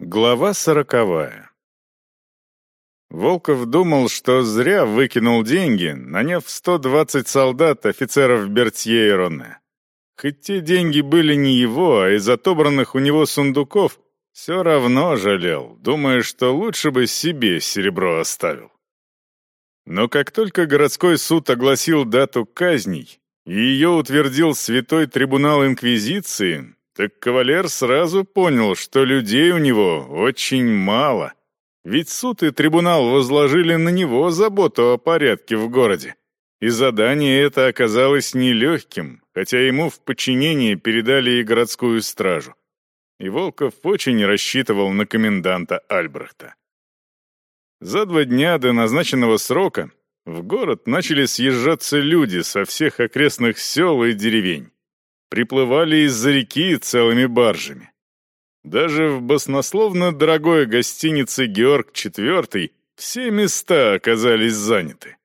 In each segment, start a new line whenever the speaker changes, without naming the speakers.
Глава сороковая Волков думал, что зря выкинул деньги, наняв 120 солдат офицеров Бертье и Роне. Хоть те деньги были не его, а из отобранных у него сундуков, все равно жалел, думая, что лучше бы себе серебро оставил. Но как только городской суд огласил дату казней, и ее утвердил Святой Трибунал Инквизиции, так кавалер сразу понял, что людей у него очень мало. Ведь суд и трибунал возложили на него заботу о порядке в городе. И задание это оказалось нелегким, хотя ему в подчинение передали и городскую стражу. И Волков очень рассчитывал на коменданта Альбрехта. За два дня до назначенного срока в город начали съезжаться люди со всех окрестных сел и деревень приплывали из-за реки целыми баржами. Даже в баснословно дорогой гостинице «Георг IV» все места оказались заняты.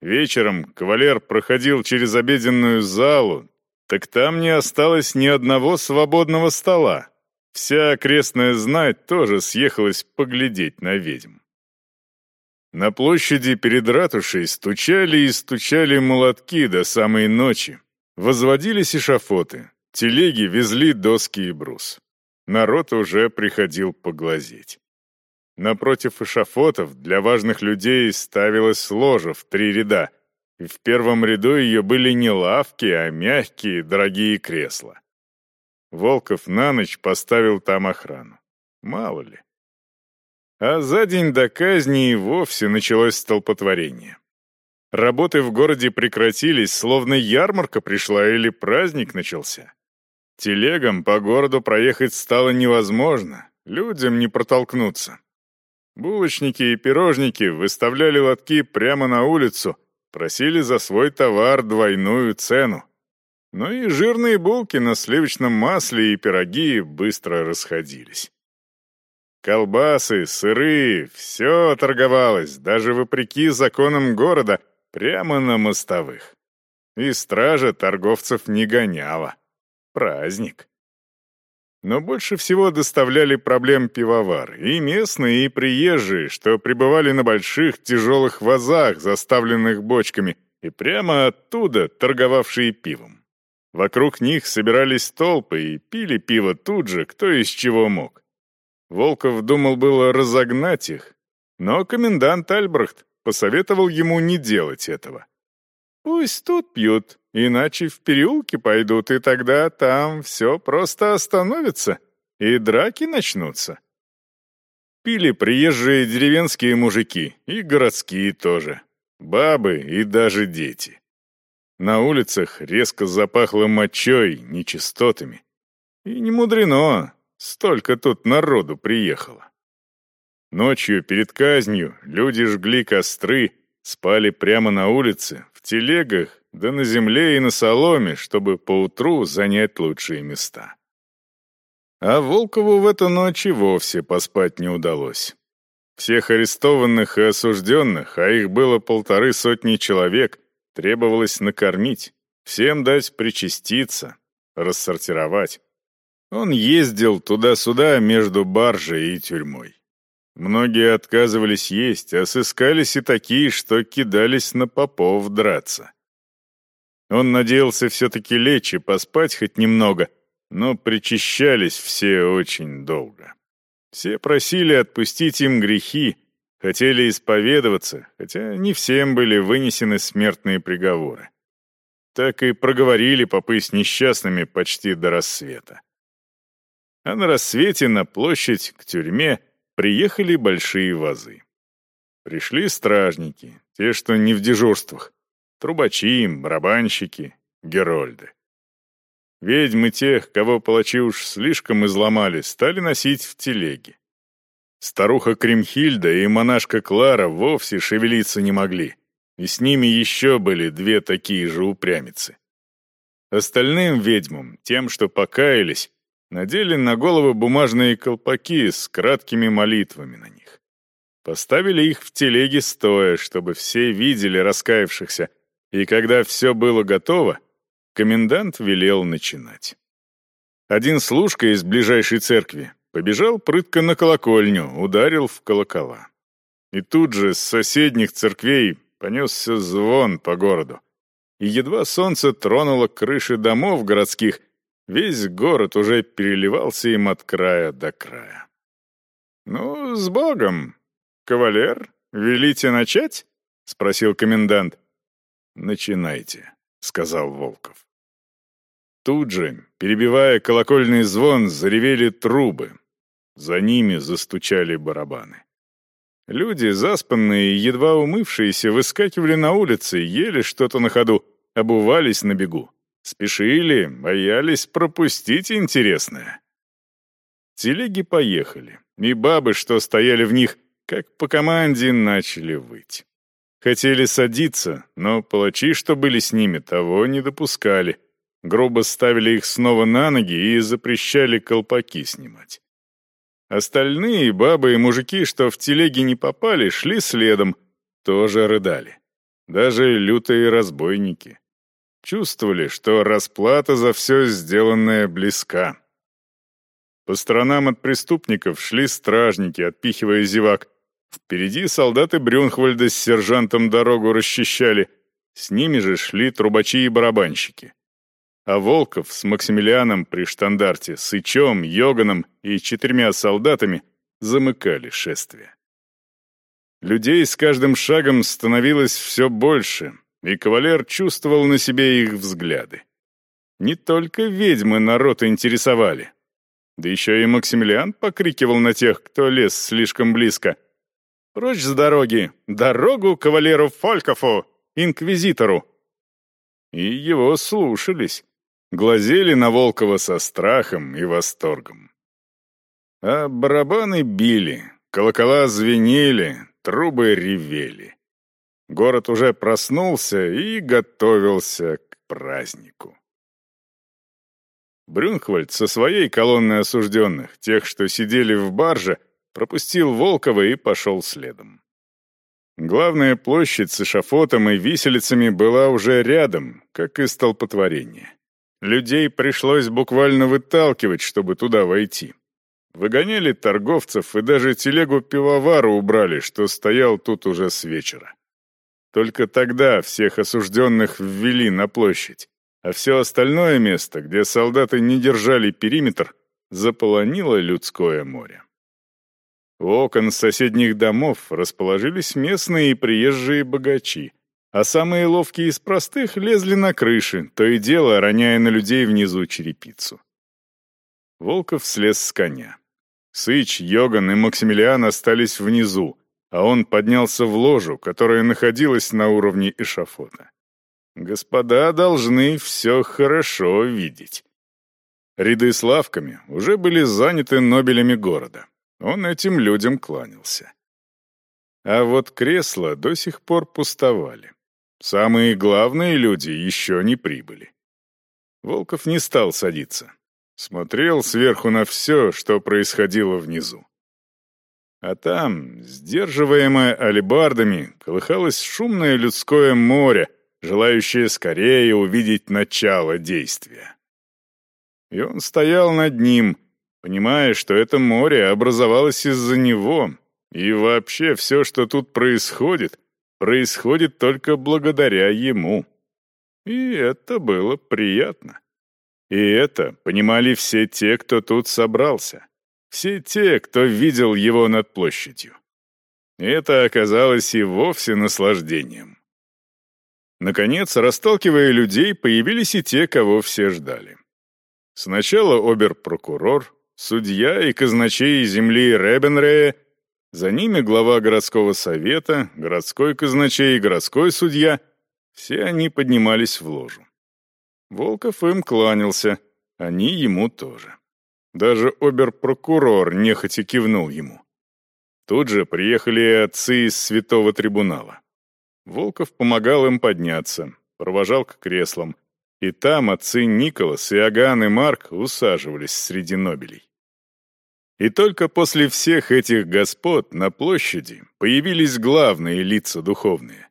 Вечером кавалер проходил через обеденную залу, так там не осталось ни одного свободного стола. Вся окрестная знать тоже съехалась поглядеть на ведьм. На площади перед ратушей стучали и стучали молотки до самой ночи, Возводились эшафоты, телеги везли доски и брус. Народ уже приходил поглазеть. Напротив эшафотов для важных людей ставилась ложа в три ряда, и в первом ряду ее были не лавки, а мягкие, дорогие кресла. Волков на ночь поставил там охрану. Мало ли. А за день до казни и вовсе началось столпотворение. Работы в городе прекратились, словно ярмарка пришла или праздник начался. Телегам по городу проехать стало невозможно, людям не протолкнуться. Булочники и пирожники выставляли лотки прямо на улицу, просили за свой товар двойную цену. Но и жирные булки на сливочном масле и пироги быстро расходились. Колбасы, сыры, все торговалось, даже вопреки законам города — Прямо на мостовых. И стража торговцев не гоняла. Праздник. Но больше всего доставляли проблем пивовары, и местные, и приезжие, что пребывали на больших тяжелых вазах, заставленных бочками, и прямо оттуда торговавшие пивом. Вокруг них собирались толпы и пили пиво тут же, кто из чего мог. Волков думал было разогнать их, но комендант Альбрехт посоветовал ему не делать этого. «Пусть тут пьют, иначе в переулке пойдут, и тогда там все просто остановится, и драки начнутся». Пили приезжие деревенские мужики, и городские тоже, бабы и даже дети. На улицах резко запахло мочой, нечистотами. И не мудрено, столько тут народу приехало. Ночью перед казнью люди жгли костры, спали прямо на улице, в телегах, да на земле и на соломе, чтобы поутру занять лучшие места. А Волкову в эту ночь и вовсе поспать не удалось. Всех арестованных и осужденных, а их было полторы сотни человек, требовалось накормить, всем дать причаститься, рассортировать. Он ездил туда-сюда между баржей и тюрьмой. Многие отказывались есть, а сыскались и такие, что кидались на попов драться. Он надеялся все-таки лечь и поспать хоть немного, но причащались все очень долго. Все просили отпустить им грехи, хотели исповедоваться, хотя не всем были вынесены смертные приговоры. Так и проговорили попы с несчастными почти до рассвета. А на рассвете на площадь к тюрьме — приехали большие вазы. Пришли стражники, те, что не в дежурствах, трубачи, барабанщики, герольды. Ведьмы тех, кого палачи уж слишком изломали, стали носить в телеге. Старуха Кремхильда и монашка Клара вовсе шевелиться не могли, и с ними еще были две такие же упрямицы. Остальным ведьмам, тем, что покаялись, надели на головы бумажные колпаки с краткими молитвами на них. Поставили их в телеге стоя, чтобы все видели раскаявшихся, и когда все было готово, комендант велел начинать. Один служка из ближайшей церкви, побежал прытко на колокольню, ударил в колокола. И тут же с соседних церквей понесся звон по городу. И едва солнце тронуло крыши домов городских, весь город уже переливался им от края до края. «Ну, с Богом! Кавалер, велите начать?» — спросил комендант. «Начинайте», — сказал Волков. Тут же, перебивая колокольный звон, заревели трубы. За ними застучали барабаны. Люди, заспанные и едва умывшиеся, выскакивали на улицы, ели что-то на ходу, обувались на бегу. Спешили, боялись пропустить интересное. Телеги поехали, и бабы, что стояли в них, как по команде, начали выть. Хотели садиться, но палачи, что были с ними, того не допускали. Грубо ставили их снова на ноги и запрещали колпаки снимать. Остальные, бабы и мужики, что в телеги не попали, шли следом, тоже рыдали. Даже лютые разбойники. Чувствовали, что расплата за все сделанное близка. По сторонам от преступников шли стражники, отпихивая зевак. Впереди солдаты Брюнхвальда с сержантом дорогу расчищали. С ними же шли трубачи и барабанщики а Волков с Максимилианом при штандарте, Сычом, Йоганом и четырьмя солдатами замыкали шествие. Людей с каждым шагом становилось все больше, и кавалер чувствовал на себе их взгляды. Не только ведьмы народ интересовали. Да еще и Максимилиан покрикивал на тех, кто лез слишком близко. «Прочь с дороги! Дорогу кавалеру Фолькофу, инквизитору!» И его слушались глазели на Волкова со страхом и восторгом. А барабаны били, колокола звенели, трубы ревели. Город уже проснулся и готовился к празднику. Брюнхвальд со своей колонной осужденных, тех, что сидели в барже, пропустил Волкова и пошел следом. Главная площадь с эшафотом и виселицами была уже рядом, как и столпотворение. Людей пришлось буквально выталкивать, чтобы туда войти. Выгоняли торговцев и даже телегу пивовара убрали, что стоял тут уже с вечера. Только тогда всех осужденных ввели на площадь, а все остальное место, где солдаты не держали периметр, заполонило людское море. У окон соседних домов расположились местные и приезжие богачи, а самые ловкие из простых лезли на крыши, то и дело роняя на людей внизу черепицу. Волков слез с коня. Сыч, Йоган и Максимилиан остались внизу, а он поднялся в ложу, которая находилась на уровне эшафота. Господа должны все хорошо видеть. Ряды с лавками уже были заняты нобелями города. Он этим людям кланялся. А вот кресла до сих пор пустовали. Самые главные люди еще не прибыли. Волков не стал садиться. Смотрел сверху на все, что происходило внизу. А там, сдерживаемое алебардами, колыхалось шумное людское море, желающее скорее увидеть начало действия. И он стоял над ним, понимая, что это море образовалось из-за него, и вообще все, что тут происходит, происходит только благодаря ему. И это было приятно. И это понимали все те, кто тут собрался. Все те, кто видел его над площадью. Это оказалось и вовсе наслаждением. Наконец, расталкивая людей, появились и те, кого все ждали. Сначала обер-прокурор, судья и казначей земли Ребенрея за ними глава городского совета, городской казначей и городской судья. Все они поднимались в ложу. Волков им кланялся, они ему тоже. Даже обер-прокурор нехотя кивнул ему. Тут же приехали отцы из святого трибунала. Волков помогал им подняться, провожал к креслам, и там отцы Николас, Иоганн и Марк усаживались среди нобелей. И только после всех этих господ на площади появились главные лица духовные.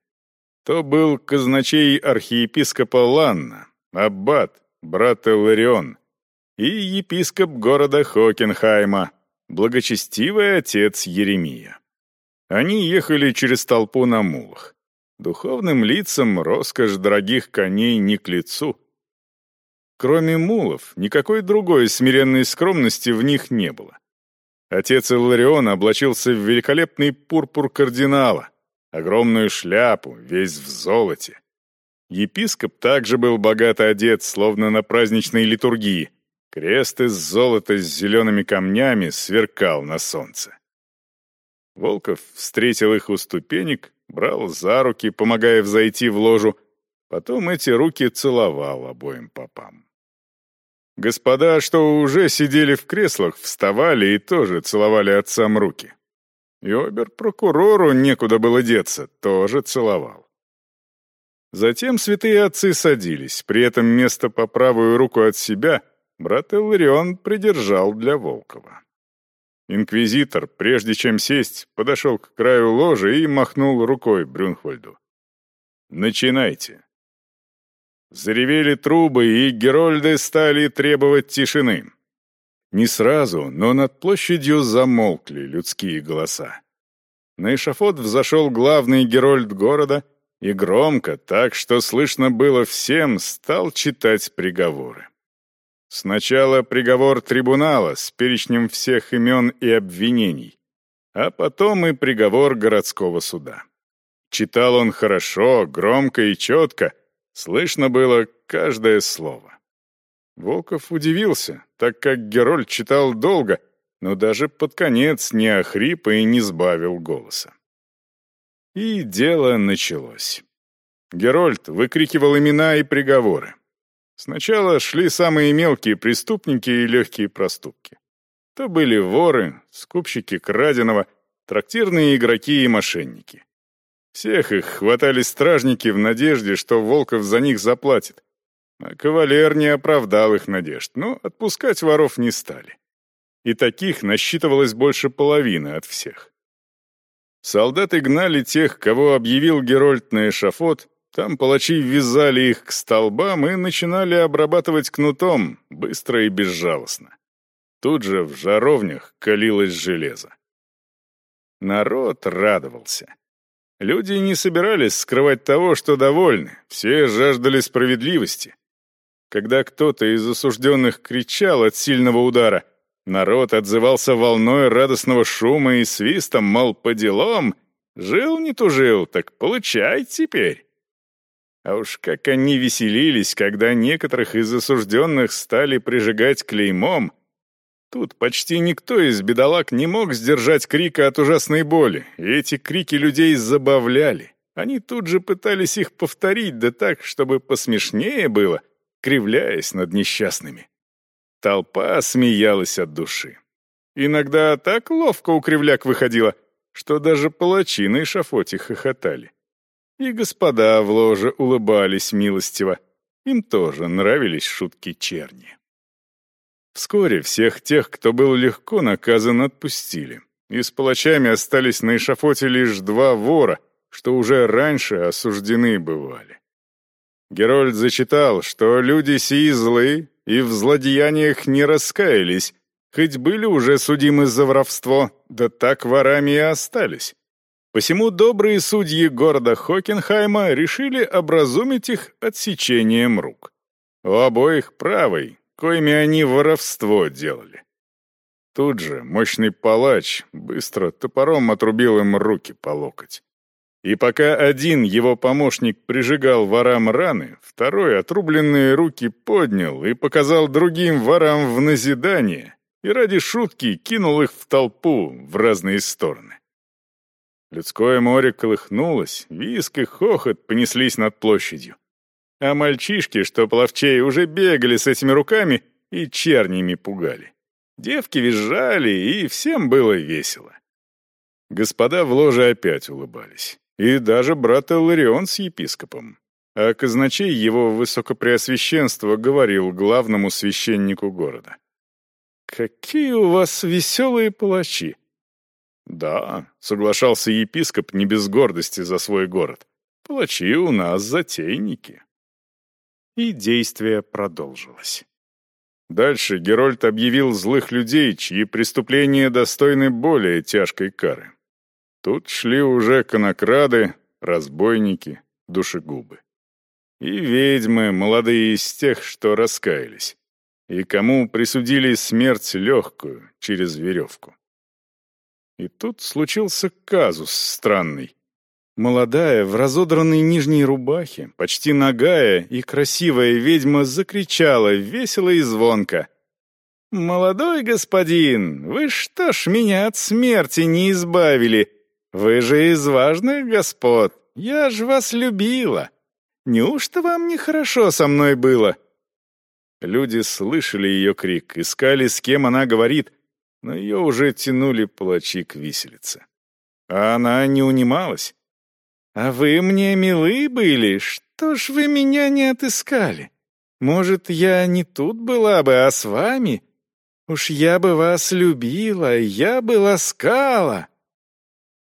То был казначей архиепископа Ланна, аббат, брат Эларион, и епископ города Хокенхайма, благочестивый отец Еремия. Они ехали через толпу на мулах. Духовным лицам роскошь дорогих коней не к лицу. Кроме мулов, никакой другой смиренной скромности в них не было. Отец Илларион облачился в великолепный пурпур кардинала, огромную шляпу, весь в золоте. Епископ также был богато одет, словно на праздничной литургии. Крест из золота с зелеными камнями сверкал на солнце. Волков встретил их у ступенек, брал за руки, помогая взойти в ложу, потом эти руки целовал обоим попам. Господа, что уже сидели в креслах, вставали и тоже целовали отцам руки. И обер-прокурору некуда было деться, тоже целовал. Затем святые отцы садились, при этом место по правую руку от себя брат Эларион придержал для Волкова. Инквизитор, прежде чем сесть, подошел к краю ложи и махнул рукой Брюнхвальду. «Начинайте». Заревели трубы, и герольды стали требовать тишины. Не сразу, но над площадью замолкли людские голоса. На эшафот взошел главный герольд города и громко, так что слышно было всем, стал читать приговоры. Сначала приговор трибунала с перечнем всех имен и обвинений, а потом и приговор городского суда. Читал он хорошо, громко и четко, слышно было каждое слово. Волков удивился, так как Герольд читал долго, но даже под конец не охрип и не сбавил голоса. И дело началось. Герольд выкрикивал имена и приговоры. Сначала шли самые мелкие преступники и легкие проступки. То были воры, скупщики краденого, трактирные игроки и мошенники. Всех их хватали стражники в надежде, что Волков за них заплатит. А кавалер не оправдал их надежд, но отпускать воров не стали. И таких насчитывалось больше половины от всех. Солдаты гнали тех, кого объявил Герольд на эшафот, там палачи ввязали их к столбам и начинали обрабатывать кнутом, быстро и безжалостно. Тут же в жаровнях калилось железо. Народ радовался. Люди не собирались скрывать того, что довольны, все жаждали справедливости. Когда кто-то из осужденных кричал от сильного удара, народ отзывался волной радостного шума и свистом, мол, по делам, жил не тужил, так получай теперь. А уж как они веселились, когда некоторых из осужденных стали прижигать клеймом. Тут почти никто из бедолаг не мог сдержать крика от ужасной боли, и эти крики людей забавляли. Они тут же пытались их повторить, да так, чтобы посмешнее было, кривляясь над несчастными. Толпа смеялась от души. Иногда так ловко у кривляк выходило, что даже палачи на эшафоте хохотали. И господа в ложе улыбались милостиво. Им тоже нравились шутки черни. Вскоре всех тех, кто был легко наказан, отпустили. И с палачами остались на эшафоте лишь два вора, что уже раньше осуждены бывали. Герольд зачитал, что люди сии злые и в злодеяниях не раскаялись, хоть были уже судимы за воровство, да так ворами и остались. Посему добрые судьи города Хокенхайма решили образумить их отсечением рук. У обоих правой, коими они воровство делали. Тут же мощный палач быстро топором отрубил им руки по локоть. И пока один его помощник прижигал ворам раны, второй отрубленные руки поднял и показал другим ворам в назидание и ради шутки кинул их в толпу в разные стороны. Людское море колыхнулось, виск и хохот понеслись над площадью. А мальчишки, что половчей, уже бегали с этими руками и чернями пугали. Девки визжали, и всем было весело. Господа в ложе опять улыбались. И даже брат Элларион с епископом. А казначей его высокопреосвященство говорил главному священнику города. «Какие у вас веселые палачи! «Да», — соглашался епископ не без гордости за свой город. «Палачи у нас затейники». И действие продолжилось. Дальше Герольд объявил злых людей, чьи преступления достойны более тяжкой кары. Тут шли уже конокрады, разбойники, душегубы. И ведьмы, молодые из тех, что раскаялись, и кому присудили смерть легкую через веревку. И тут случился казус странный. Молодая, в разодранной нижней рубахе, почти нагая и красивая ведьма закричала весело и звонко. «Молодой господин, вы что ж меня от смерти не избавили? Вы же из важных господ, я ж вас любила. Неужто вам нехорошо со мной было?» Люди слышали ее крик, искали, с кем она говорит, но ее уже тянули палачи к виселице. А она не унималась. «А вы мне милы были, что ж вы меня не отыскали? Может, я не тут была бы, а с вами? Уж я бы вас любила, я бы ласкала!»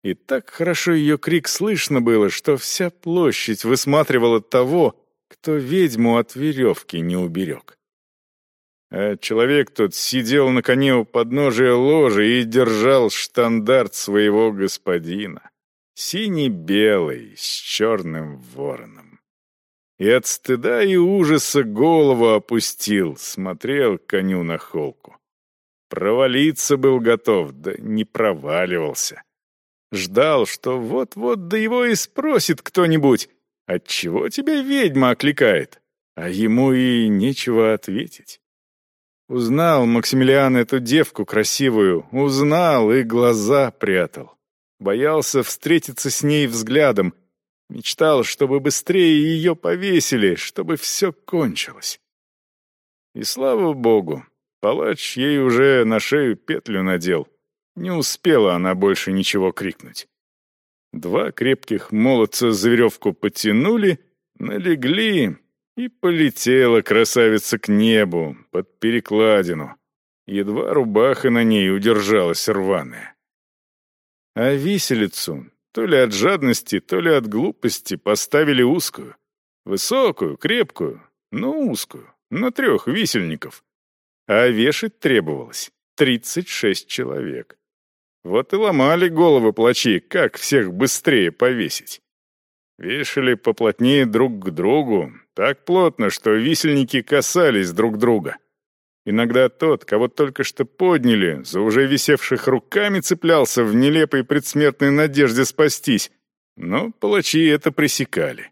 И так хорошо ее крик слышно было, что вся площадь высматривала того, кто ведьму от веревки не уберег. А человек тот сидел на коне у подножия ложи и держал штандарт своего господина. Синий-белый, с черным вороном. И от стыда и ужаса голову опустил, смотрел коню на холку. Провалиться был готов, да не проваливался. Ждал, что вот-вот да его и спросит кто-нибудь, «Отчего тебя ведьма окликает?» А ему и нечего ответить. Узнал Максимилиан эту девку красивую, узнал и глаза прятал. Боялся встретиться с ней взглядом, мечтал, чтобы быстрее ее повесили, чтобы все кончилось. И слава богу, палач ей уже на шею петлю надел. Не успела она больше ничего крикнуть. Два крепких молодца за веревку потянули, налегли, и полетела красавица к небу, под перекладину. Едва рубаха на ней удержалась рваная. А виселицу, то ли от жадности, то ли от глупости, поставили узкую. Высокую, крепкую, но узкую, на трех висельников. А вешать требовалось тридцать шесть человек. Вот и ломали головы плачи, как всех быстрее повесить. Вешали поплотнее друг к другу, так плотно, что висельники касались друг друга. Иногда тот, кого только что подняли, за уже висевших руками цеплялся в нелепой предсмертной надежде спастись, но палачи это пресекали.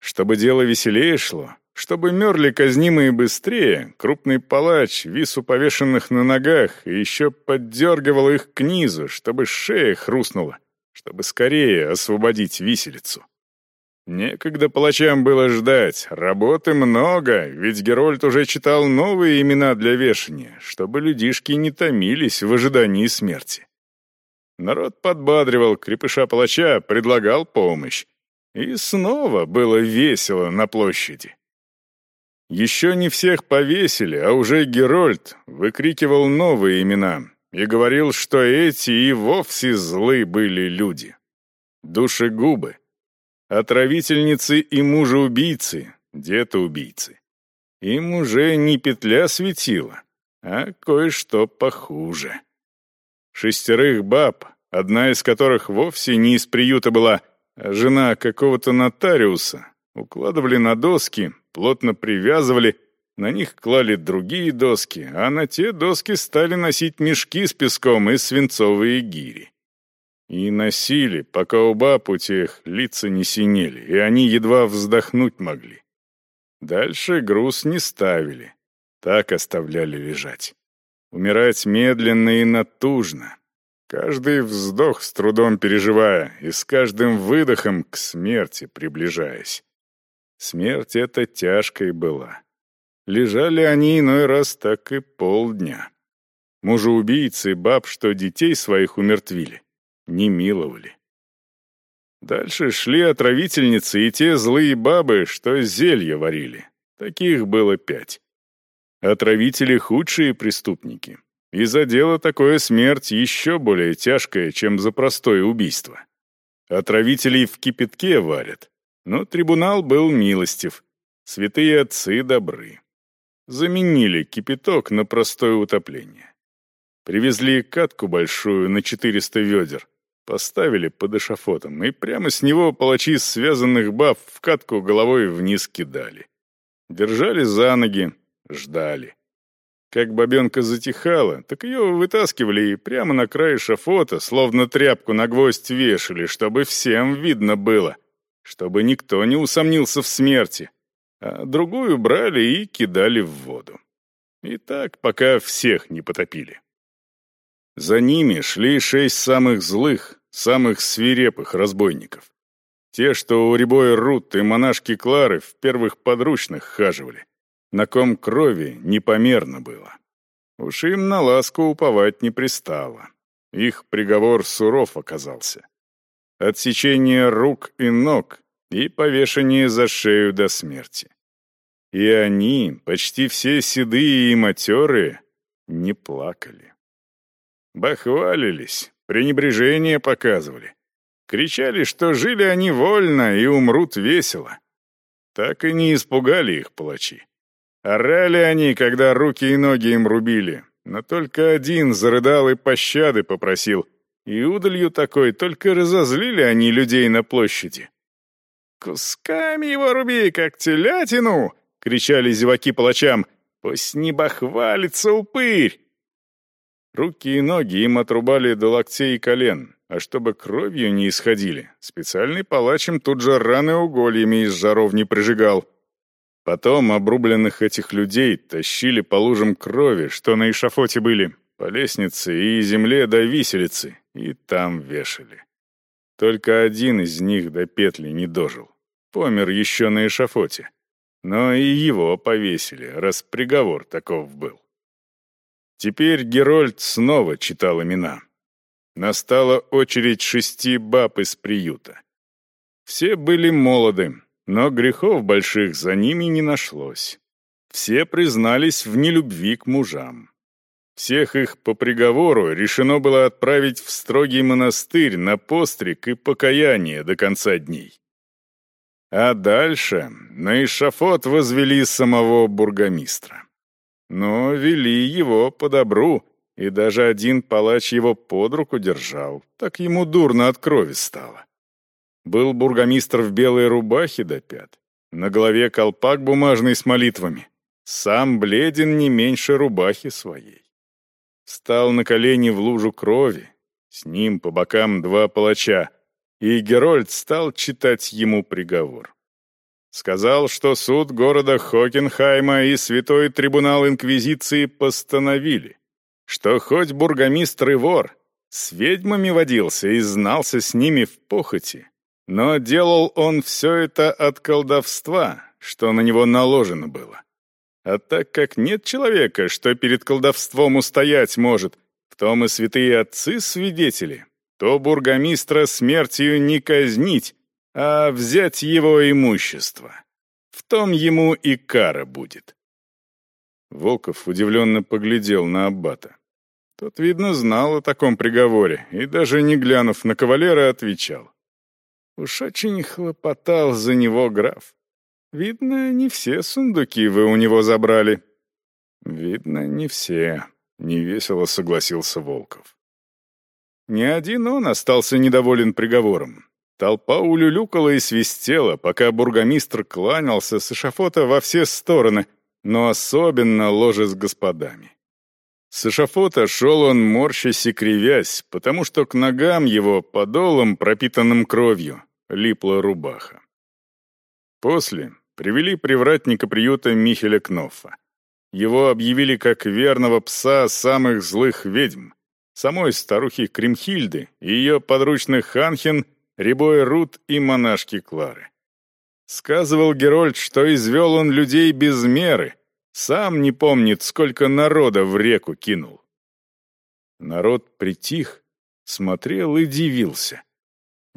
Чтобы дело веселее шло, чтобы мерли казнимые быстрее, крупный палач вис у повешенных на ногах и еще поддергивал их к низу, чтобы шея хрустнула, чтобы скорее освободить виселицу. Некогда палачам было ждать, работы много, ведь Герольд уже читал новые имена для вешания, чтобы людишки не томились в ожидании смерти. Народ подбадривал крепыша-палача, предлагал помощь. И снова было весело на площади. Еще не всех повесили, а уже Герольд выкрикивал новые имена и говорил, что эти и вовсе злы были люди. Душегубы, отравительницы и мужа-убийцы, деда-убийцы. Им уже не петля светила, а кое-что похуже. Шестерых баб, одна из которых вовсе не из приюта была, а жена какого-то нотариуса, укладывали на доски, плотно привязывали, на них клали другие доски, а на те доски стали носить мешки с песком и свинцовые гири. И носили, пока у баб у тех лица не синели, и они едва вздохнуть могли. Дальше груз не ставили, так оставляли лежать. Умирать медленно и натужно, каждый вздох с трудом переживая и с каждым выдохом к смерти приближаясь. Смерть эта тяжкой была. Лежали они иной раз так и полдня. Мужа-убийцы, баб, что детей своих умертвили, не миловали. Дальше шли отравительницы и те злые бабы, что зелья варили. Таких было пять. Отравители — худшие преступники. И за дело такое смерть еще более тяжкая, чем за простое убийство. Отравителей в кипятке варят, но трибунал был милостив, святые отцы добры. Заменили кипяток на простое утопление. Привезли катку большую на 400 ведер, поставили под эшафотом, и прямо с него палачи связанных баб в катку головой вниз кидали. Держали за ноги, ждали. Как бабенка затихала, так ее вытаскивали и прямо на край шафота, словно тряпку на гвоздь вешали, чтобы всем видно было, чтобы никто не усомнился в смерти, а другую брали и кидали в воду. И так, пока всех не потопили. За ними шли шесть самых злых, самых свирепых разбойников. Те, что у Рябой Рут и монашки Клары в первых подручных хаживали на ком крови непомерно было. Уж им на ласку уповать не пристало. Их приговор суров оказался. Отсечение рук и ног и повешение за шею до смерти. И они, почти все седые и матерые, не плакали. Бахвалились, пренебрежение показывали. Кричали, что жили они вольно и умрут весело. Так и не испугали их палачи. Орали они, когда руки и ноги им рубили, но только один зарыдал и пощады попросил, и удалью такой только разозлили они людей на площади. «Кусками его руби, как телятину!» — кричали зеваки палачам. «Пусть не бахвалится упырь!» Руки и ноги им отрубали до локтей и колен, а чтобы кровью не исходили, специальный палач им тут же раны угольями из жаровни прижигал — Потом обрубленных этих людей тащили по лужам крови, что на эшафоте были, по лестнице и земле до виселицы, и там вешали. Только один из них до петли не дожил. Помер еще на эшафоте. Но и его повесили, раз приговор таков был. Теперь Герольд снова читал имена. Настала очередь шести баб из приюта. Все были молоды, но грехов больших за ними не нашлось. Все признались в нелюбви к мужам. Всех их по приговору решено было отправить в строгий монастырь на постриг и покаяние до конца дней. А дальше на эшафот возвели самого бургомистра. Но вели его по добру, и даже один палач его под руку держал, так ему дурно от крови стало. Был бургомистр в белой рубахе до пят. На голове колпак бумажный с молитвами. Сам бледен не меньше рубахи своей. Встал на колени в лужу крови. С ним по бокам два палача. И Герольд стал читать ему приговор. Сказал, что суд города Хокенхайма и Святой Трибунал Инквизиции постановили, что хоть бургомистр и вор, с ведьмами водился и знался с ними в похоти, но делал он все это от колдовства, что на него наложено было. А так как нет человека, что перед колдовством устоять может, в том и святые отцы свидетели, то бургомистра смертью не казнить, а взять его имущество. В том ему и кара будет. Волков удивленно поглядел на аббата. Тот, видно, знал о таком приговоре и, даже не глянув на кавалера, отвечал. Уж очень хлопотал за него граф. Видно, не все сундуки вы у него забрали. Видно, не все, невесело согласился Волков. Ни один он остался недоволен приговором. Толпа улюлюкала и свистела, пока бургомистр кланялся с эшафота во все стороны, но особенно ложе с господами. С эшафота шел он морщась и кривясь, потому что к ногам его, подолом, пропитанным кровью, липла рубаха. После привели привратника приюта Михеля Кноффа. Его объявили как верного пса самых злых ведьм, самой старухи Кремхильды, ее подручных Ханхен, Рябой Рут и монашки Клары. Сказывал Герольд, что извел он людей без меры, сам не помнит, сколько народа в реку кинул. Народ притих, смотрел и дивился.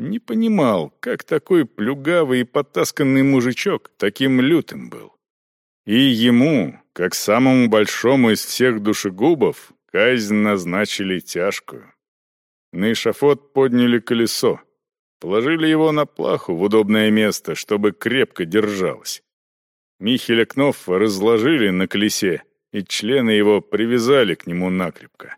Не понимал, как такой плюгавый и потасканный мужичок таким лютым был. И ему, как самому большому из всех душегубов, казнь назначили тяжкую. На эшафот подняли колесо, положили его на плаху в удобное место, чтобы крепко держалось. Михеля Кнопфа разложили на колесе, и члены его привязали к нему накрепко.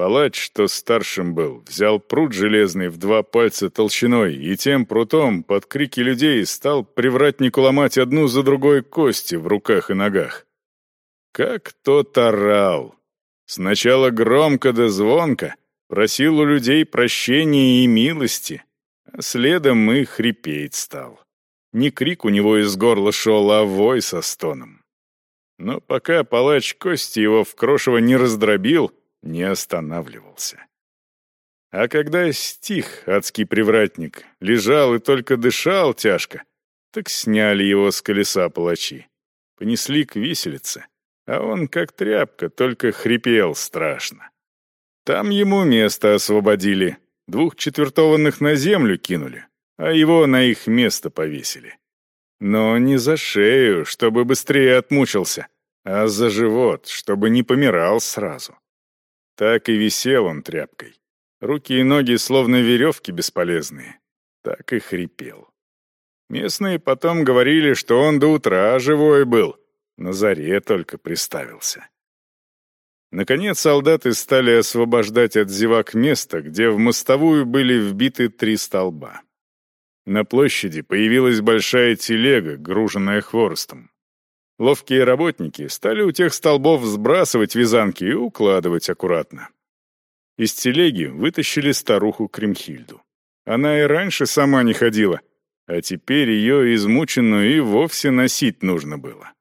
Палач, что старшим был, взял пруд железный в два пальца толщиной и тем прутом под крики людей стал привратнику ломать одну за другой кости в руках и ногах. Как тот орал! Сначала громко да звонко, просил у людей прощения и милости, а следом и хрипеть стал. Не крик у него из горла шел, а вой со стоном. Но пока палач кости его в крошево не раздробил, не останавливался. А когда стих, адский привратник, лежал и только дышал тяжко, так сняли его с колеса палачи. Понесли к виселице, а он, как тряпка, только хрипел страшно. Там ему место освободили, двух четвертованных на землю кинули, а его на их место повесили. Но не за шею, чтобы быстрее отмучился, а за живот, чтобы не помирал сразу. Так и висел он тряпкой. Руки и ноги словно веревки бесполезные. Так и хрипел. Местные потом говорили, что он до утра живой был, на заре только приставился. Наконец солдаты стали освобождать от зевак место, где в мостовую были вбиты три столба. На площади появилась большая телега, груженная хворостом. Ловкие работники стали у тех столбов сбрасывать вязанки и укладывать аккуратно. Из телеги вытащили старуху Кремхильду. Она и раньше сама не ходила, а теперь ее измученную и вовсе носить нужно было.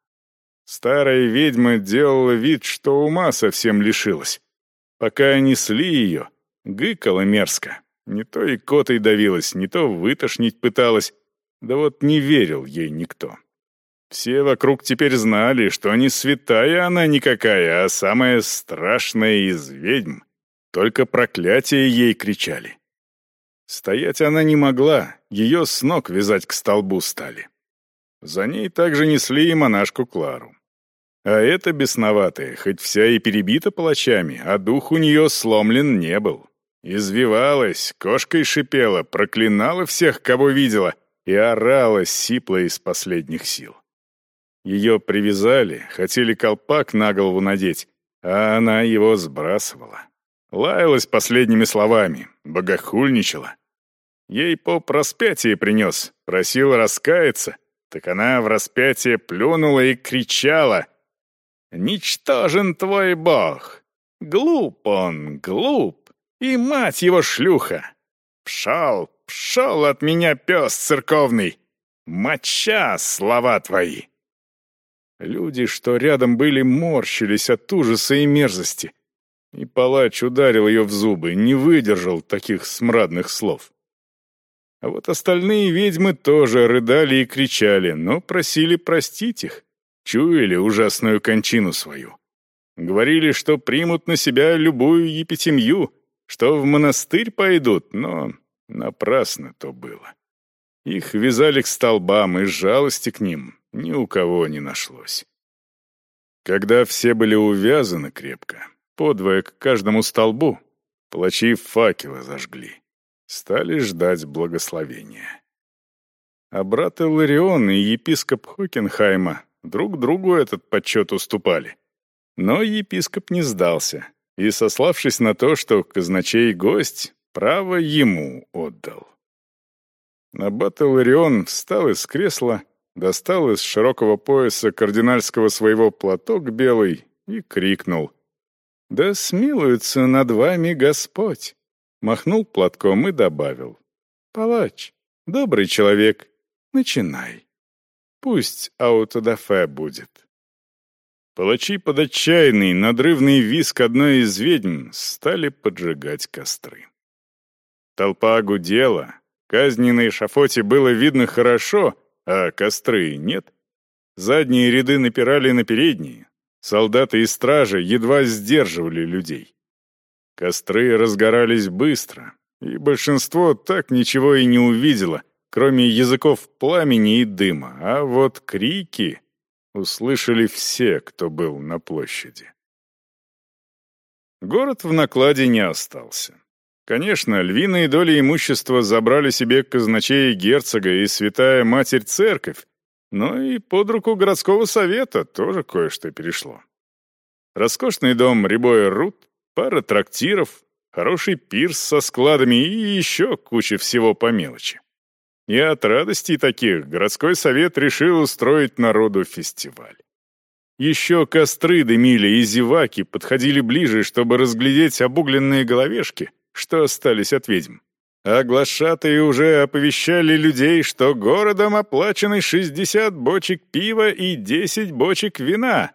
Старая ведьма делала вид, что ума совсем лишилась. Пока несли ее, гыкала мерзко. Не то и котой давилась, не то вытошнить пыталась. Да вот не верил ей никто. Все вокруг теперь знали, что не святая она никакая, а самая страшная из ведьм. Только проклятия ей кричали. Стоять она не могла, ее с ног вязать к столбу стали. За ней также несли и монашку Клару. А эта бесноватая, хоть вся и перебита палачами, а дух у нее сломлен не был. Извивалась, кошкой шипела, проклинала всех, кого видела, и орала сипло из последних сил. Ее привязали, хотели колпак на голову надеть, а она его сбрасывала. Лаялась последними словами, богохульничала. Ей поп распятие принес, просил раскаяться, так она в распятие плюнула и кричала. «Ничтожен твой бог! Глуп он, глуп! И мать его шлюха! Пшал, пшал от меня пес церковный! Моча слова твои!» Люди, что рядом были, морщились от ужаса и мерзости. И палач ударил ее в зубы, не выдержал таких смрадных слов. А вот остальные ведьмы тоже рыдали и кричали, но просили простить их, чуяли ужасную кончину свою. Говорили, что примут на себя любую епитемью, что в монастырь пойдут, но напрасно то было. Их вязали к столбам, и жалости к ним ни у кого не нашлось. Когда все были увязаны крепко, подвое к каждому столбу, палачи факелы зажгли. Стали ждать благословения. А брат Иларион и епископ Хокенхайма друг другу этот почет уступали. Но епископ не сдался и, сославшись на то, что казначей гость, право ему отдал. Аббат Иларион встал из кресла достал из широкого пояса кардинальского своего платок белый и крикнул. «Да смилуется над вами Господь!» Махнул платком и добавил. «Палач, добрый человек, начинай. Пусть аутодафе будет». Палачи под отчаянный, надрывный виск одной из ведьм стали поджигать костры. Толпа гудела, казни на было видно хорошо — а костры нет. Задние ряды напирали на передние. Солдаты и стражи едва сдерживали людей. Костры разгорались быстро, и большинство так ничего и не увидело, кроме языков пламени и дыма, а вот крики услышали все, кто был на площади. Город в накладе не остался. Конечно, львиные доли имущества забрали себе казначеи герцога и святая Матерь Церковь, Но и под руку городского совета тоже кое-что перешло. Роскошный дом Рибоя Рут, пара трактиров, хороший пирс со складами и еще куча всего по мелочи. И от радостей таких городской совет решил устроить народу фестиваль. Еще костры дымили, и зеваки подходили ближе, чтобы разглядеть обугленные головешки, что остались от ведьм. А глашатые уже оповещали людей, что городом оплачены 60 бочек пива и 10 бочек вина.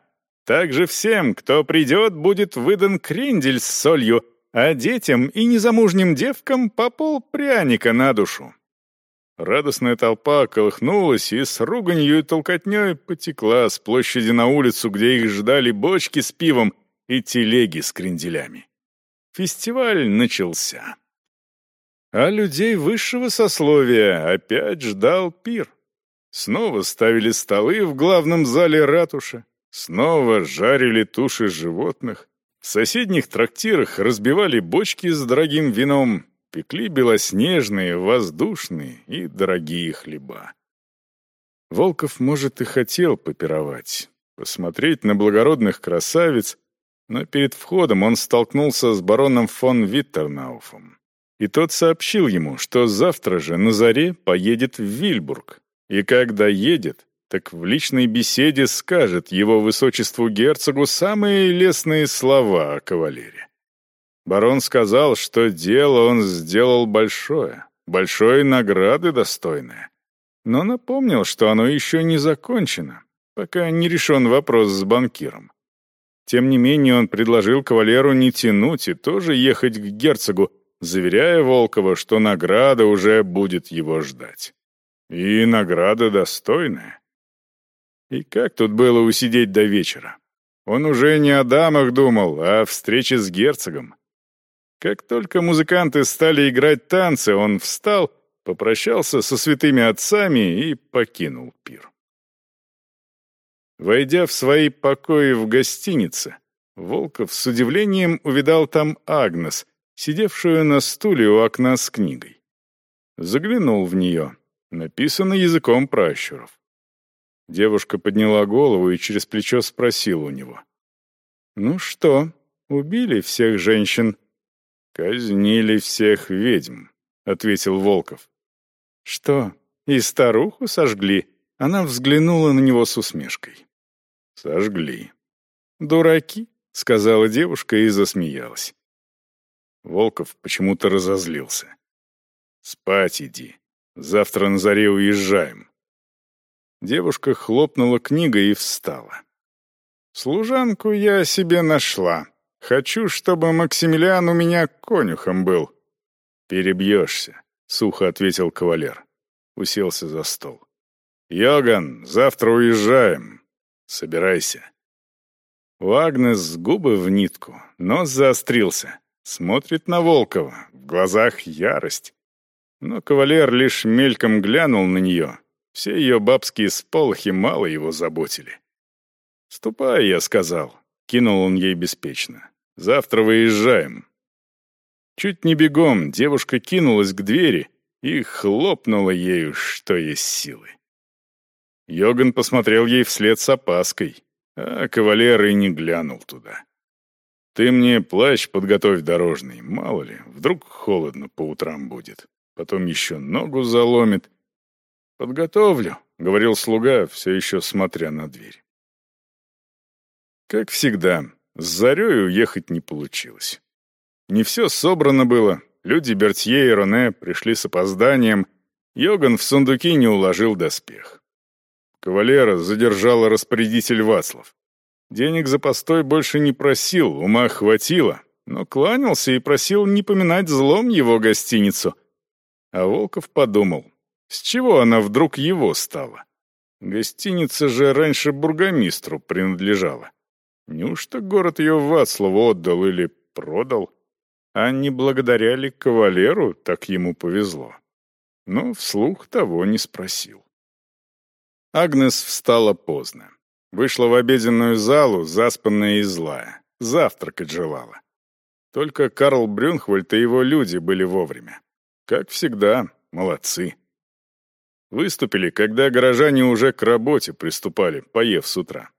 Также всем, кто придет, будет выдан крендель с солью, а детям и незамужним девкам по пол пряника на душу. Радостная толпа колыхнулась и с руганью и толкотней потекла с площади на улицу, где их ждали бочки с пивом и телеги с кренделями. Фестиваль начался. А людей высшего сословия опять ждал пир. Снова ставили столы в главном зале ратуши, снова жарили туши животных, в соседних трактирах разбивали бочки с дорогим вином, пекли белоснежные, воздушные и дорогие хлеба. Волков, может, и хотел попировать, посмотреть на благородных красавиц, но перед входом он столкнулся с бароном фон Виттернауфом. И тот сообщил ему, что завтра же на заре поедет в Вильбург, и когда едет, так в личной беседе скажет его высочеству герцогу самые лестные слова о кавалере. Барон сказал, что дело он сделал большое, большой награды достойное. Но напомнил, что оно еще не закончено, пока не решен вопрос с банкиром. Тем не менее он предложил кавалеру не тянуть и тоже ехать к герцогу, заверяя Волкова, что награда уже будет его ждать. И награда достойная. И как тут было усидеть до вечера? Он уже не о дамах думал, а о встрече с герцогом. Как только музыканты стали играть танцы, он встал, попрощался со святыми отцами и покинул пир. Войдя в свои покои в гостинице, Волков с удивлением увидал там Агнес, сидевшую на стуле у окна с книгой. Заглянул в нее. Написано языком пращуров. Девушка подняла голову и через плечо спросила у него. «Ну что, убили всех женщин?» «Казнили всех ведьм», — ответил Волков. «Что, и старуху сожгли?» Она взглянула на него с усмешкой. «Сожгли». «Дураки», — сказала девушка и засмеялась. Волков почему-то разозлился. «Спать иди. Завтра на заре уезжаем». Девушка хлопнула книгой и встала. «Служанку я себе нашла. Хочу, чтобы Максимилиан у меня конюхом был». «Перебьешься», — сухо ответил кавалер. Уселся за стол. «Йоган, завтра уезжаем. Собирайся». У Агнес губы в нитку, нос заострился. Смотрит на Волкова, в глазах ярость. Но кавалер лишь мельком глянул на нее. Все ее бабские сполохи мало его заботили. «Ступай», — я сказал. Кинул он ей беспечно. Завтра выезжаем». Чуть не бегом девушка кинулась к двери и хлопнула ею, что есть силы. Йоган посмотрел ей вслед с опаской, а кавалер и не глянул туда. «Ты мне плащ подготовь дорожный, мало ли, вдруг холодно по утрам будет, потом еще ногу заломит». «Подготовлю», — говорил слуга, все еще смотря на дверь. Как всегда, с зарею ехать не получилось. Не все собрано было, люди Бертье и Роне пришли с опозданием, Йоган в сундуки не уложил доспех. Кавалера задержала распорядитель Вацлав. Денег за постой больше не просил, ума хватило, но кланялся и просил не поминать злом его гостиницу. А Волков подумал, с чего она вдруг его стала? Гостиница же раньше бургомистру принадлежала. Неужто город ее Вацлаву отдал или продал? А не благодаря ли кавалеру так ему повезло? Но вслух того не спросил. Агнес встала поздно. Вышла в обеденную залу, заспанная и злая. Завтракать желала. Только Карл Брюнхвальд и его люди были вовремя. Как всегда, молодцы. Выступили, когда горожане уже к работе приступали, поев с утра.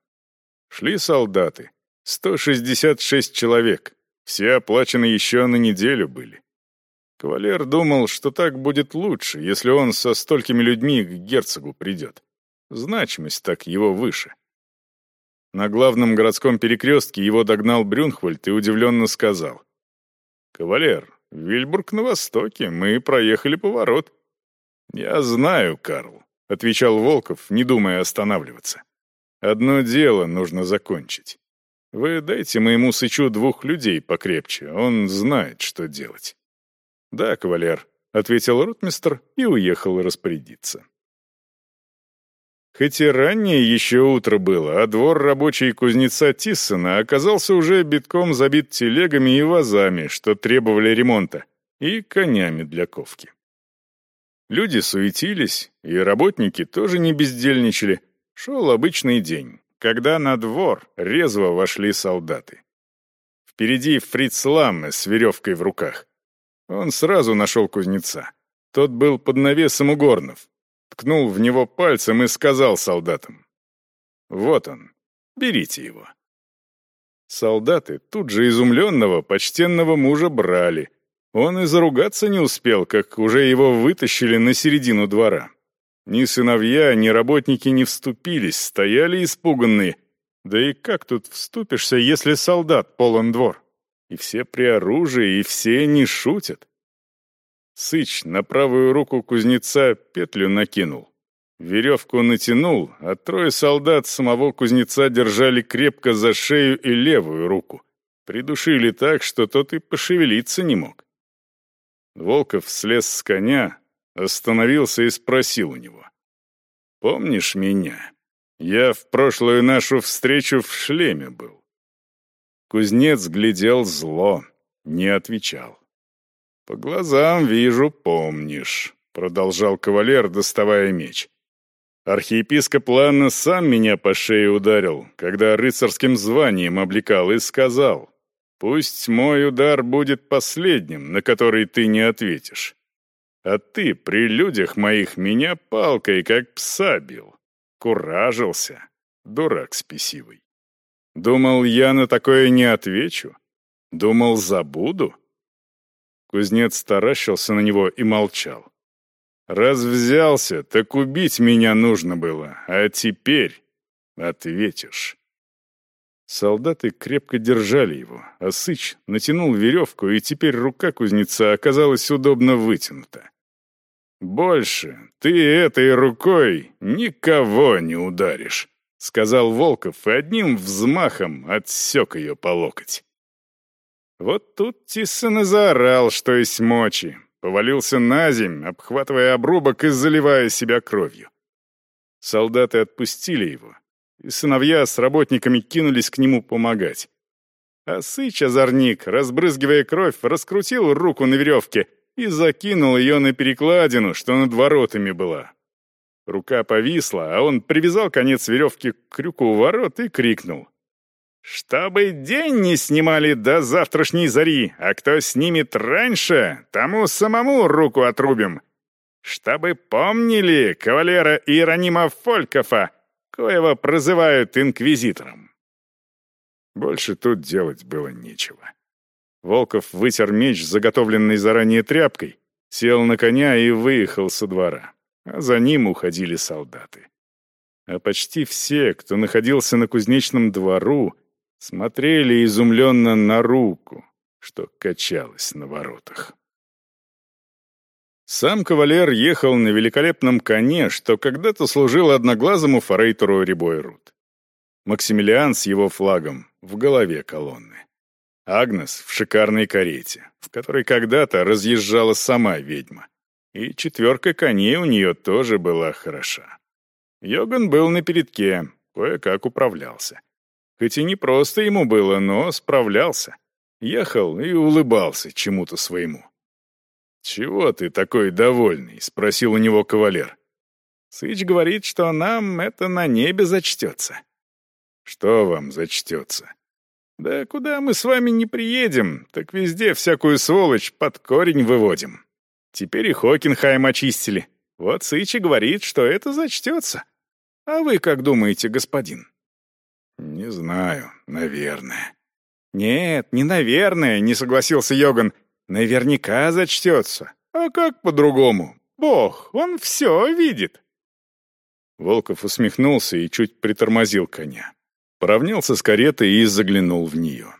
Шли солдаты. 166 человек. Все оплачены еще на неделю были. Кавалер думал, что так будет лучше, если он со столькими людьми к герцогу придет. Значимость так его выше. На главном городском перекрестке его догнал Брюнхвальд и удивленно сказал. «Кавалер, Вильбург на востоке, мы проехали поворот». «Я знаю, Карл», — отвечал Волков, не думая останавливаться. «Одно дело нужно закончить. Вы дайте моему сычу двух людей покрепче, он знает, что делать». «Да, кавалер», — ответил ротмистр и уехал распорядиться. Хоть и раннее еще утро было, а двор рабочей кузнеца Тиссона оказался уже битком забит телегами и вазами, что требовали ремонта, и конями для ковки. Люди суетились, и работники тоже не бездельничали. Шел обычный день, когда на двор резво вошли солдаты. Впереди Фриц Ламме с веревкой в руках. Он сразу нашел кузнеца. Тот был под навесом у горнов, ткнул в него пальцем и сказал солдатам. «Вот он, берите его». Солдаты тут же изумленного, почтенного мужа брали. Он и заругаться не успел, как уже его вытащили на середину двора. Ни сыновья, ни работники не вступились, стояли испуганные. Да и как тут вступишься, если солдат полон двор? И все при оружии, и все не шутят. Сыч на правую руку кузнеца петлю накинул. Веревку натянул, а трое солдат самого кузнеца держали крепко за шею и левую руку. Придушили так, что тот и пошевелиться не мог. Волков слез с коня, остановился и спросил у него. «Помнишь меня? Я в прошлую нашу встречу в шлеме был». Кузнец глядел зло, не отвечал. «По глазам вижу, помнишь», — продолжал кавалер, доставая меч. Архиепископ Ланна сам меня по шее ударил, когда рыцарским званием облекал, и сказал, «Пусть мой удар будет последним, на который ты не ответишь. А ты при людях моих меня палкой, как пса бил. Куражился, дурак спесивый. Думал, я на такое не отвечу? Думал, забуду?» Кузнец таращился на него и молчал. «Раз взялся, так убить меня нужно было, а теперь ответишь». Солдаты крепко держали его, а Сыч натянул веревку, и теперь рука кузнеца оказалась удобно вытянута. «Больше ты этой рукой никого не ударишь», — сказал Волков и одним взмахом отсек ее по локоть. Вот тут Тиссон и заорал, что есть мочи. Повалился на земь, обхватывая обрубок и заливая себя кровью. Солдаты отпустили его, и сыновья с работниками кинулись к нему помогать. А Сыч, озорник, разбрызгивая кровь, раскрутил руку на веревке и закинул ее на перекладину, что над воротами была. Рука повисла, а он привязал конец веревки к крюку у ворот и крикнул. «Чтобы день не снимали до завтрашней зари, а кто снимет раньше, тому самому руку отрубим. Чтобы помнили кавалера Иеронима Фолькофа, коего прозывают инквизитором». Больше тут делать было нечего. Волков вытер меч, заготовленный заранее тряпкой, сел на коня и выехал со двора, а за ним уходили солдаты. А почти все, кто находился на кузнечном двору, смотрели изумленно на руку, что качалась на воротах. Сам кавалер ехал на великолепном коне, что когда-то служил одноглазому форейтеру Рябой Рут. Максимилиан с его флагом в голове колонны. Агнес в шикарной карете, в которой когда-то разъезжала сама ведьма. И четверка коней у нее тоже была хороша. Йоган был на передке, кое-как управлялся. Хоть и не просто ему было, но справлялся. Ехал и улыбался чему-то своему. «Чего ты такой довольный?» — спросил у него кавалер. «Сыч говорит, что нам это на небе зачтется». «Что вам зачтется?» «Да куда мы с вами не приедем, так везде всякую сволочь под корень выводим. Теперь и Хокенхайм очистили. Вот Сычи говорит, что это зачтется. А вы как думаете, господин?» «Не знаю, наверное». «Нет, не наверное», — не согласился Йоган. «Наверняка зачтется. А как по-другому? Бог, он все видит». Волков усмехнулся и чуть притормозил коня. Поравнялся с каретой и заглянул в нее.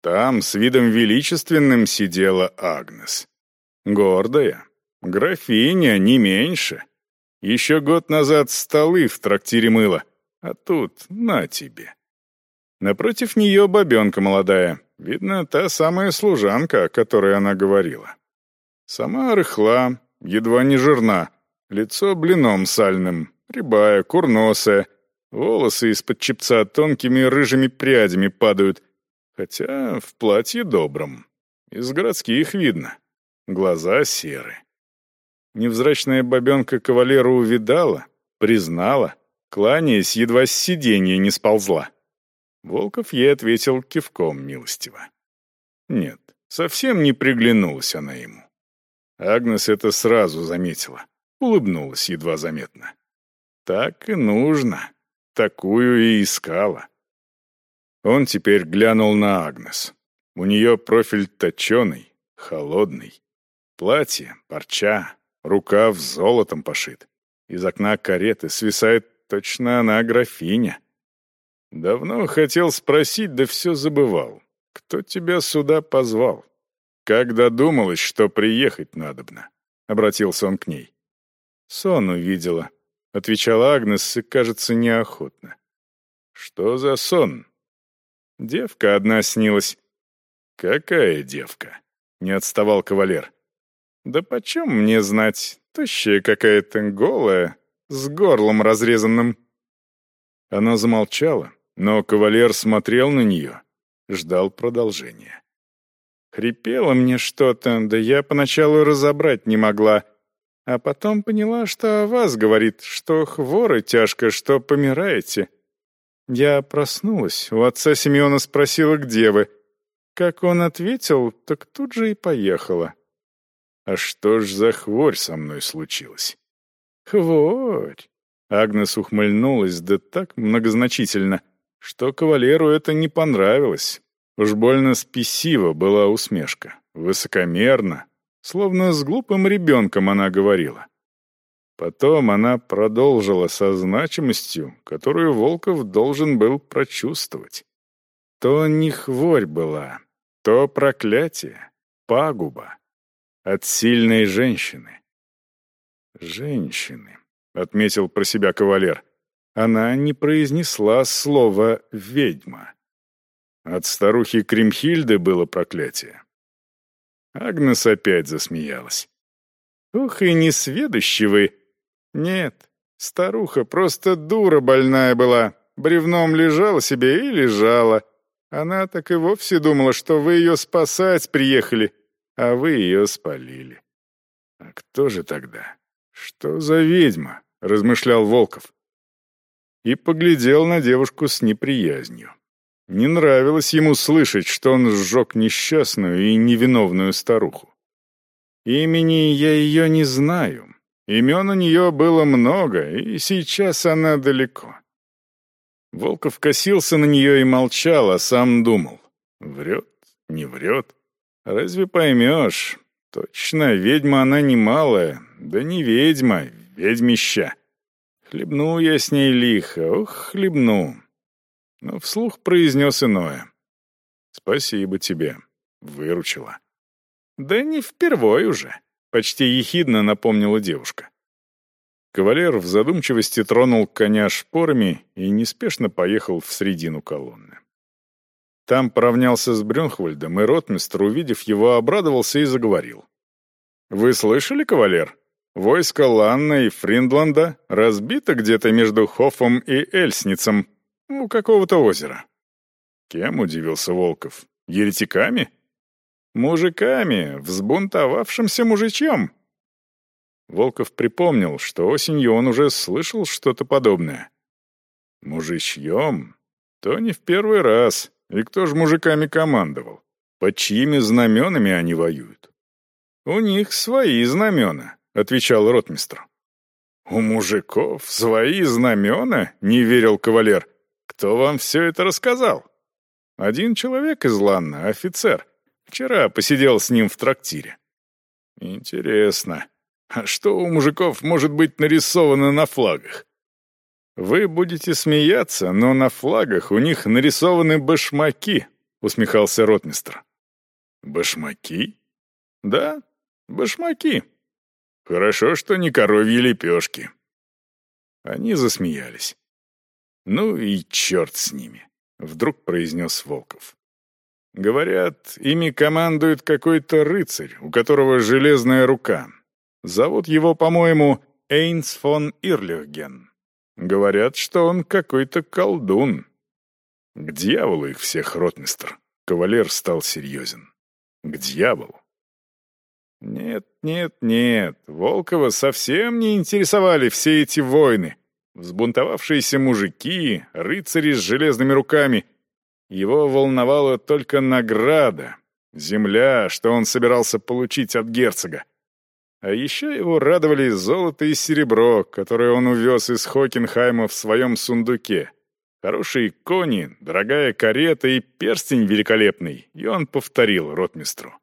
Там с видом величественным сидела Агнес. Гордая, графиня, не меньше. Еще год назад столы в трактире мыла, а тут на тебе. Напротив нее бабенка молодая, видно, та самая служанка, о которой она говорила. Сама рыхла, едва не жирна, лицо блином сальным, рябая, курносая, волосы из-под чепца тонкими рыжими прядями падают, хотя в платье добром. Из городских видно. Глаза серы. Невзрачная бабенка кавалера увидала, признала, кланяясь, едва с сиденья не сползла. Волков ей ответил кивком милостиво. Нет, совсем не приглянулась она ему. Агнес это сразу заметила, улыбнулась едва заметно. Так и нужно, такую и искала. Он теперь глянул на Агнес. У нее профиль точеный, холодный. Платье, парча, рукав золотом пошит. Из окна кареты свисает точно она графиня. Давно хотел спросить, да все забывал. Кто тебя сюда позвал? Как додумалась, что приехать надобно? Обратился он к ней. Сон увидела, отвечала Агнес и, кажется, неохотно. Что за сон? Девка одна снилась. Какая девка? Не отставал кавалер. Да почем мне знать? Тощая какая-то, голая, с горлом разрезанным. Она замолчала, но кавалер смотрел на нее, ждал продолжения. Хрипело мне что-то, да я поначалу разобрать не могла, а потом поняла, что о вас говорит, что хворы тяжко, что помираете. Я проснулась, у отца Симеона спросила, где вы. Как он ответил, так тут же и поехала. А что ж за хворь со мной случилась? Хворь. Агнес ухмыльнулась, да так многозначительно, что кавалеру это не понравилось. Уж больно спесиво была усмешка, высокомерно, словно с глупым ребенком она говорила. Потом она продолжила со значимостью, которую Волков должен был прочувствовать. То не хворь была, то проклятие, пагуба от сильной женщины. «Женщины», — отметил про себя кавалер. Она не произнесла слово «ведьма». От старухи Кримхильды было проклятие. Агнес опять засмеялась. «Ух, и несведущий вы! Нет, старуха просто дура больная была, бревном лежала себе и лежала. Она так и вовсе думала, что вы ее спасать приехали, а вы ее спалили». «А кто же тогда? Что за ведьма?» — размышлял Волков. И поглядел на девушку с неприязнью. Не нравилось ему слышать, что он сжег несчастную и невиновную старуху. Имени я ее не знаю. Имен у нее было много, и сейчас она далеко. Волков косился на нее и молчал, а сам думал. Врет, не врет. Разве поймешь? Точно, ведьма она немалая. Да не ведьма, ведьмища. Хлебну я с ней лихо, ох, хлебну но вслух произнес иное. «Спасибо тебе. Выручила». «Да не впервой уже», — почти ехидно напомнила девушка. Кавалер в задумчивости тронул коня шпорами и неспешно поехал в середину колонны. Там поравнялся с Брюнхвальдом, и ротмистр, увидев его, обрадовался и заговорил. «Вы слышали, кавалер? Войско Ланна и Фриндланда разбито где-то между Хофом и Эльсницем, у какого-то озера. Кем, удивился Волков? Еретиками? Мужиками, взбунтовавшимся мужичьем. Волков припомнил, что осенью он уже слышал что-то подобное. Мужичьем? То не в первый раз. И кто ж мужиками командовал? Под чьими знаменами они воюют? «У них свои знамена», — отвечал ротмистр. «У мужиков свои знамена?» — не верил кавалер. «Кто вам все это рассказал?» «Один человек из Ланна, офицер. Вчера посидел с ним в трактире». «Интересно, а что у мужиков может быть нарисовано на флагах?» «Вы будете смеяться, но на флагах у них нарисованы башмаки», — усмехался ротмистр. «Башмаки?» «Да, башмаки. Хорошо, что не коровьи лепешки». Они засмеялись. «Ну и черт с ними», — вдруг произнес Волков. «Говорят, ими командует какой-то рыцарь, у которого железная рука. Зовут его, по-моему, Эйнс фон Ирлихген. Говорят, что он какой-то колдун». «К дьяволу их всех, ротмистр», — кавалер стал серьезен. «К дьяволу». Нет, нет, нет, Волкова совсем не интересовали все эти войны. Взбунтовавшиеся мужики, рыцари с железными руками. Его волновала только награда, земля, что он собирался получить от герцога. А еще его радовали золото и серебро, которое он увез из Хокенхайма в своем сундуке. Хорошие кони, дорогая карета и перстень великолепный, и он повторил ротмистру.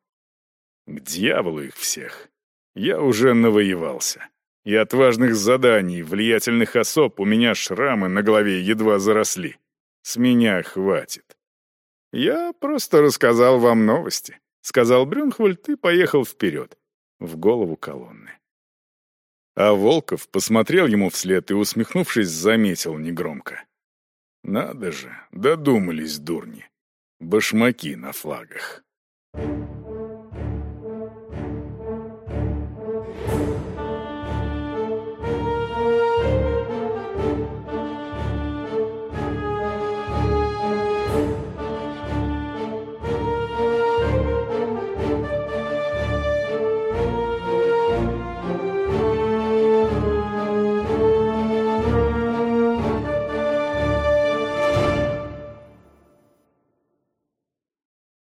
К дьяволу их всех. Я уже навоевался. И отважных заданий, влиятельных особ у меня шрамы на голове едва заросли. С меня хватит. Я просто рассказал вам новости, сказал Брюнхвальд и поехал вперед, в голову колонны. А Волков посмотрел ему вслед и, усмехнувшись, заметил негромко. «Надо же, додумались, дурни. Башмаки на флагах». Thank you.